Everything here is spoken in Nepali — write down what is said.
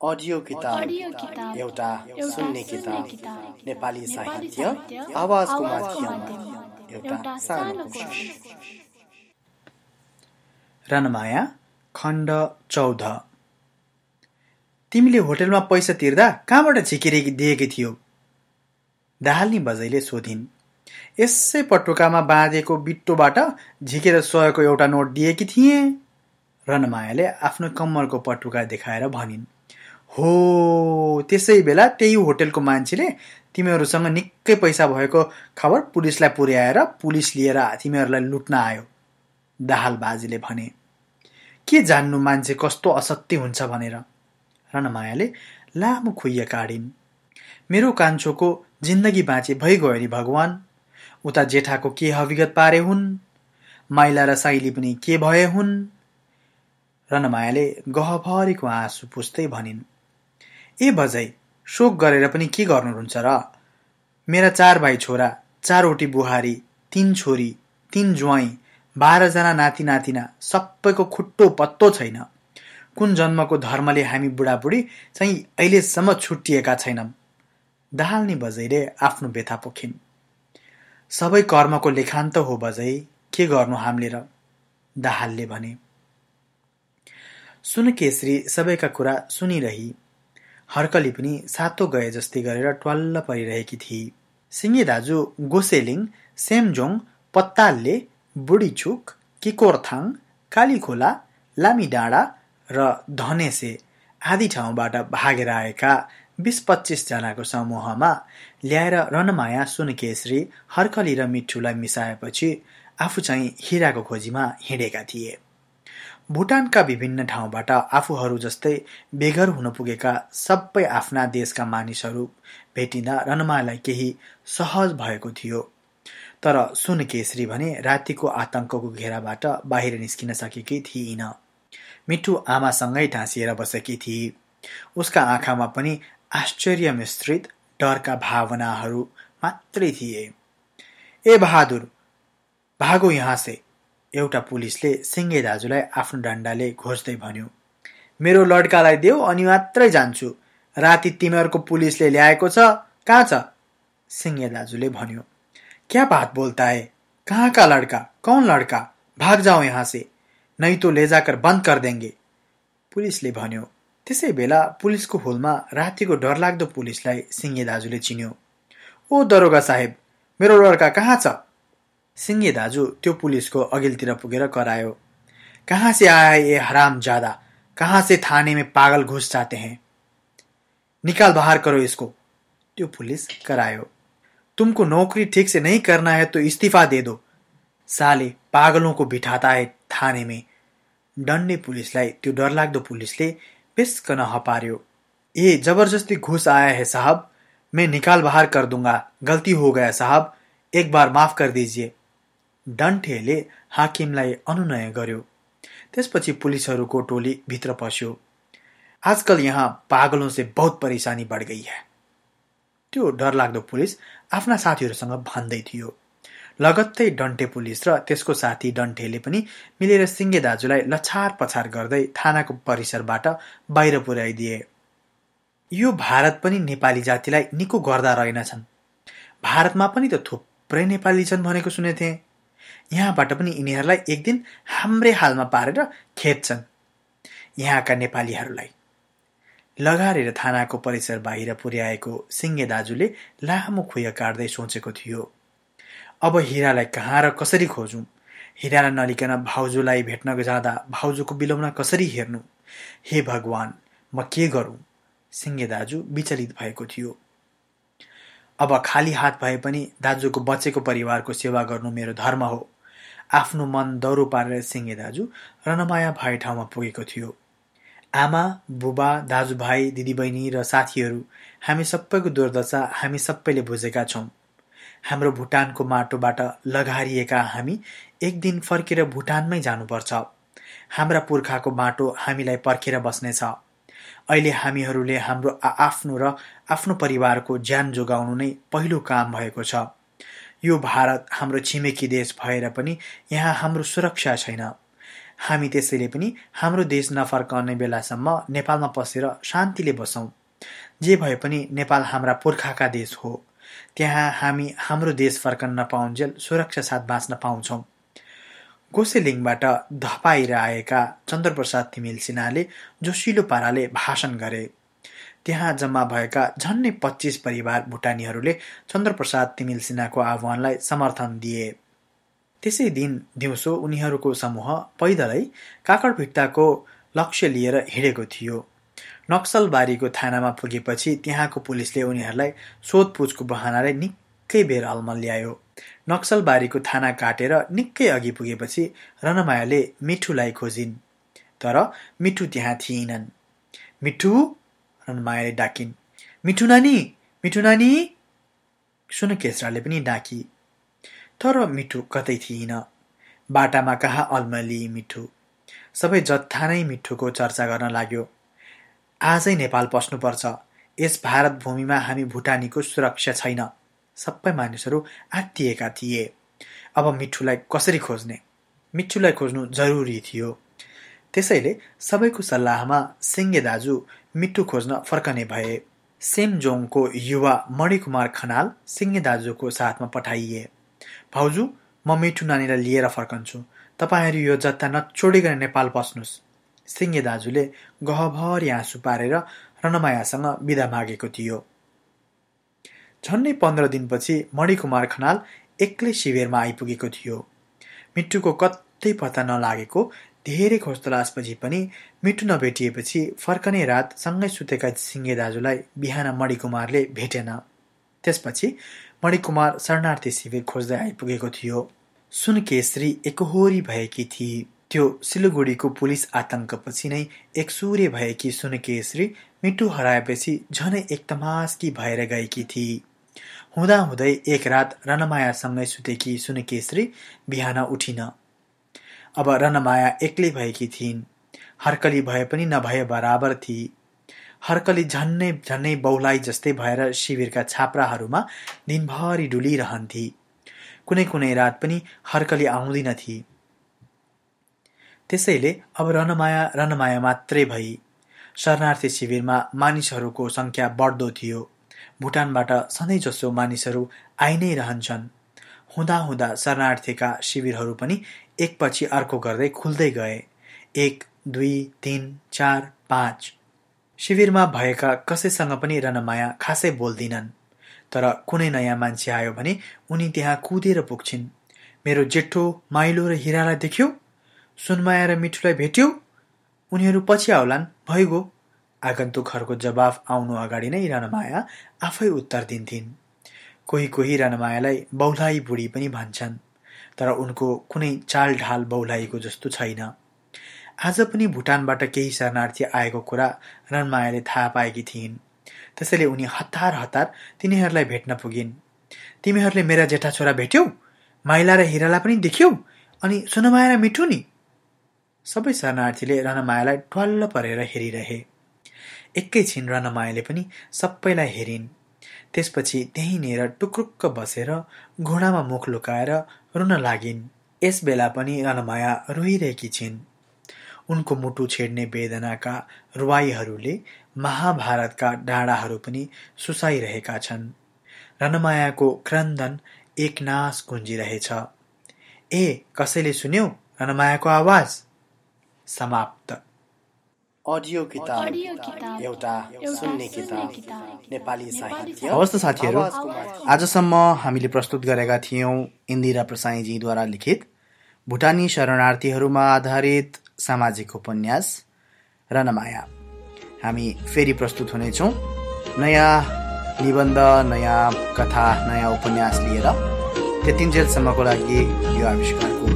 अडियो किताब। एउटा सुन्ने किताब। नेपाली साहित्य। आवाजको माध्यममा। एउटा सानो कोसिस रनमाया खण्ड चौध। तिमीले होटेलमा पैसा तिर्दा कहाँबाट झिकिरे दिएकी थियौ? दाहाल्नी बजैले सोधिन्। यसै पटुकामा बाँधेको बिट्टोबाट झिकेर सयको एउटा नोट दिएकी थिएँ। रनमायाले आफ्नो कम्मरको पटुका देखाएर भनिन्। हो त्यसै बेला त्यही होटेलको मान्छेले तिमीहरूसँग निकै पैसा भएको खबर पुलिसलाई पुर्याएर पुलिस लिएर तिमीहरूलाई लुट्न आयो दाहाल बाजेले भने। के जान्नु मान्छे कस्तो असत्य हुन्छ भनेर? रनमायाले लामो खुइया काढिन् मेरो कान्छोको जिन्दगी बाँचे भइगयो नि भगवान्। उता जेठाको के हविगत पारे हुन्? माइला र साइली पनि के भए हुन्? रनमायाले गहभरिको आँसु पुस्दै भनिन्। ए बजै शोक गरेर पनि के गर्नुहुन्छ र? मेरा चार भाइ छोरा चारवटी बुहारी तीन छोरी तीन ज्वाइँ बाह्रजना नाति नातिना सबैको खुट्टो पत्तो छैन। कुन जन्मको धर्मले हामी बुढाबुढी चाहिँ अहिलेसम्म छुट्टिएका छैनौँ दाहाल्ने बजैले आफ्नो व्यथा पोखिन्। सबै कर्मको लेखान्त हो बजै के गर्नु हामीले र? दाहालले भने। सुनकेश्री सबैका कुरा सुनिरही। हर्कली पनि सातो गए जस्तै गरेर ट्वाल्ल परिरहेकी थिए सिङ्गे दाजु गोसेलिङ सेमजोङ पत्तालले बुढीचुक किकोरथाङ कालीखोला लामी डाँडा र धनेसे आदि ठाउँबाट भागेर आएका बिस पच्चिसजनाको समूहमा ल्याएर रनमाया सुनकेश्री हर्कली र मिठुलाई मिसाएपछि आफू चाहिँ हिराको खोजीमा हिँडेका थिए। भुटानका विभिन्न ठाउँबाट आफूहरू जस्तै बेघर हुन पुगेका सबै आफ्ना देशका मानिसहरू भेटिँदा रनमालाई केही सहज भएको थियो। तर सुनकेश्री भने रातिको आतंकको घेराबाट बाहिर निस्किन सकेकी थिइन। मिठु आमासँगै ढाँसिएर बसेकी थिए उसका आँखामा पनि आश्चर्य मिश्रित डरका भावनाहरू मात्रै थिए। ए बहादुर भागो यहाँ से एउटा पुलिसले सिङ्गे दाजुलाई आफ्नो डन्डाले घोज्दै भन्यो मेरो लड्कालाई देऊ अनि मात्रै जान्छु। राति तिमीहरूको पुलिसले ल्याएको छ कहाँ छ? सिङ्गे दाजुले भन्यो क्या बात बोलता है कहाँ का लड़का? कौन लड़का? भाग जाओ यहाँ से नहीं तो ले जाकर बन्द कर देंगे। पुलिसले भन्यो त्यसै बेला पुलिसको होलमा रातिको डरलाग्दो पुलिसलाई सिङ्गे दाजुले चिन्यो ओ दरोगा साहेब मेरो लड्का कहाँ छ? सिङ्गे दाजु, त्यो पुलिसको अघिल्तिर पुगेर करायो, कहाँ से आया ये हराम ज़्यादा कहाँ से थाने में पागल घुस जाते हैं? निकाल बाहर करो इसको। त्यो पुलिस करायो, तुमको नौकरी ठीक से नहीं करना है तो इस्तीफा दे दो। साले पागलों को बिठाता है थाने में। डन्डे पुलिसलाई त्यो डरलाग्दो पुलिसले पेस्कन हपार्यो, ए ज़बरदस्ती घुस आया है साहब, मैं निकाल बाहर कर दूँगा। गलती हो गया साहब, एक बार माफ़ कर दीजिए। डन्ठेले हाकिमलाई अनुनय गर्यो। त्यसपछि पुलिसहरूको टोली भित्र पस्यो। आजकल यहाँ पागलों से बहुत परेशानी बढ गई है। त्यो डरलाग्दो पुलिस आफ्ना साथीहरूसँग भन्दै थियो। लगत्तै डन्टे पुलिस र त्यसको साथी डन्ठेले पनि मिलेर सिङ्गे दाजुलाई लछार पछार गर्दै थानाको परिसरबाट बाहिर पुर्याइदिए। यो भारत पनि नेपाली जातिलाई निको गर्दा रहेनछन्। भारतमा पनि त थुप्रै नेपाली छन् भनेको सुनेथे। यहाँबाट पनि यिनीहरूलाई एक दिन हाम्रै हालमा पारेर खेद्छन् यहाँका नेपालीहरूलाई। लगारेर थानाको परिसर बाहिर पुर्याएको सिङ्गे दाजुले लामो खुया काट्दै सोचेको थियो अब हिरालाई कहाँ र कसरी खोजौँ? हिरालाई नलिकन भाउजूलाई भेट्न जाँदा भाउजूको बिलौना कसरी हेर्नु? हे भगवान् म के गरौँ? सिङ्गे दाजु विचलित भएको थियो। अब खाली हात भए पनि दाजुको बचेको परिवारको सेवा गर्नु मेरो धर्म हो। आफ्नो मन दौरो पारेर सिङ्गे दाजु रनमाया भाइ ठाउँमा पुगेको थियो। आमा बुबा दाजुभाइ दिदीबहिनी र साथीहरू हामी सबैको दुर्दशा हामी सबैले बुझेका छौँ। हाम्रो भुटानको माटोबाट लगारिएका हामी एक दिन फर्केर भुटानमै जानुपर्छ। हाम्रा पुर्खाको माटो हामीलाई पर्खेर बस्नेछ। अहिले हामीहरूले हाम्रो आफ्नो र आफ्नो परिवारको ज्यान जोगाउनु नै पहिलो काम भएको छ। यो भारत हाम्रो छिमेकी देश भएर पनि यहाँ हाम्रो सुरक्षा छैन। हामी त्यसैले पनि हाम्रो देश नफर्काउने बेलासम्म नेपालमा पसेर शान्तिले बसौँ। जे भए पनि नेपाल हाम्रा पुर्खाका देश हो। त्यहाँ हामी हाम्रो देश फर्कन नपाउन्जेल सुरक्षा साथ बाँच्न पाउँछौँ। गोसेलिङबाट धपाएर आएका चन्द्रप्रसाद तिमिल सिन्हाले जोसिलो पाराले भाषण गरे। त्यहाँ जम्मा भएका झन्नै पच्चिस परिवार भुटानीहरूले चन्द्रप्रसाद तिमिल सिन्हाको आह्वानलाई समर्थन दिए। त्यसै दिन दिउँसो उनीहरूको समूह पैदलै काकडभिट्टाको लक्ष्य लिएर हिँडेको थियो। नक्सलबारीको थानामा पुगेपछि त्यहाँको पुलिसले उनीहरूलाई सोधपुछको बहानाले निकै बेर अलमल ल्यायो। नक्सलबारीको थाना काटेर निकै अघि पुगेपछि रनमायाले मिठुलाई खोजिन् तर मिठु त्यहाँ थिएनन्। मिठु? रनमायाले डाकिन्। मिठु नानी? मिठु नानी? सुन केसराले पनि डाकी। तर मिठु कतै थिइन बाटामा कहाँ अल्मली मिठु? सबै जत्था नै मिठुको चर्चा गर्न लाग्यो। आजै नेपाल पस्नुपर्छ। यस भारत भूमिमा हामी भुटानीको सुरक्षा छैन। सबै मानिसहरू आत्तिएका थिए। अब मिठुलाई कसरी खोज्ने? मिठुलाई खोज्नु जरुरी थियो। त्यसैले सबैको सल्लाहमा सिङ्गे दाजु मिठु खोज्न फर्कने भए। सेमजोङको युवा मणिकुमार खनाल सिङ्गे दाजुको साथमा पठाइए। भाउजू म मिठु नानीलाई लिएर फर्कन्छु। तपाईँहरू यो जत्ता नछोडिकन नेपाल पस्नुहोस्। सिङ्गे दाजुले गहभरि आँसु पारेर रनमायासँग बिदा मागेको थियो। झन्डै पन्ध्र दिनपछि मणिकुमार खनाल एक्लै शिविरमा आइपुगेको थियो। मिठुको कतै पत्ता नलागेको धेरै खोजतलासपछि पनि मिठु नभेटिएपछि फर्कने रात सँगै सुतेका सिङ्गे दाजुलाई बिहान मणिकुमारले भेटेन। त्यसपछि मणिकुमार शरणार्थी शिविर खोज्दै आइपुगेको थियो। सुनकेश्री एकहोरी भएकी थिए त्यो सिलगढीको पुलिस आतंकपछि नै एकसुरे भएकी सुनकेश्री मिठु हराएपछि झनै तमासकी भएर गएकी थिए हुँदाहुँदै एक रात रनमायासँगै सुतेकी सुनकेश्री बिहान उठिन। अब रनमाया एक्लै भएकी थिइन्। हर्कली भए पनि नभए बराबर थिए हर्कली झन्नै झन्नै बौलाई जस्तै भएर शिविरका छाप्राहरूमा दिनभरि डुलिरहन्थे। कुनै कुनै रात पनि हर्कली आउँदिनथे त्यसैले अब रनमाया रनमाया मात्रै भई। शरणार्थी शिविरमा मानिसहरूको सङ्ख्या बढ्दो थियो। भुटानबाट सधैँ जसो मानिसहरू आइ नै रहन्छन्। हुँदा हुँदा शरणार्थीका शिविरहरू पनि एकपछि अर्को गर्दै खुल्दै गए। एक दुई तिन चार पाँच। शिविरमा भएका कसैसँग पनि रनमाया खासै बोल्दिनन्। तर कुनै नयाँ मान्छे आयो भने उनी त्यहाँ कुदेर पुग्छिन्। मेरो जेठो माइलो र हिरालाई देख्यौ? सुनमाया र मिठुलाई भेट्यौ? उनीहरू पछि आउलान् भइगयो। आगन्तुकहरूको जवाफ आउनु अगाडि नै रनमाया आफै उत्तर दिन्थिन्। कोही कोही रनमायालाई बौलाइ बुढी पनि भन्छन् तर उनको कुनै चालढाल बौलाइको जस्तो छैन। आज पनि भुटानबाट केही शरणार्थी आएको कुरा रनमायाले थाहा पाएकी थिइन्। त्यसैले उनी हतार हतार तिनीहरूलाई भेट्न पुगिन्। तिमीहरूले मेरा जेठा छोरा भेट्यौ? माइला र हिरालाई पनि देख्यौ? अनि सुनमाया र मिठु नि सबै शरणार्थीले रनमायालाई ट्वाल्ल परेर हेरिरहे। एकैछिन रनमायाले पनि सबैलाई हेरिन्। त्यसपछि त्यहीँनिर टुक्रुक्क बसेर घुँडामा मुख लुकाएर रुन लागिन्। यस बेला पनि रनमाया रोइरहेकी छिन्। उनको मुटु छेड्ने वेदनाका रुवाईहरूले महाभारतका डाँडाहरू पनि सुसाइरहेका छन्। रनमायाको क्रन्दन एकनाश गुन्जिरहेछ। ए कसैले सुन्यौ रनमायाको आवाज? समाप्त। अडियो किताब एउटा सुन्ने किताब। नेपाली साहित्य। हवस् त साथीहरू। आजसम्म हामीले प्रस्तुत गरेका थियौँ इन्दिरा प्रसाईजीद्वारा लिखित भुटानी शरणार्थीहरूमा आधारित सामाजिक उपन्यास रनमाया हामी फेरि प्रस्तुत हुनेछौँ। नयाँ निबन्ध नयाँ कथा नयाँ उपन्यास लिएर। त्यतिन्जेलसम्मको लागि यो आविष्कारको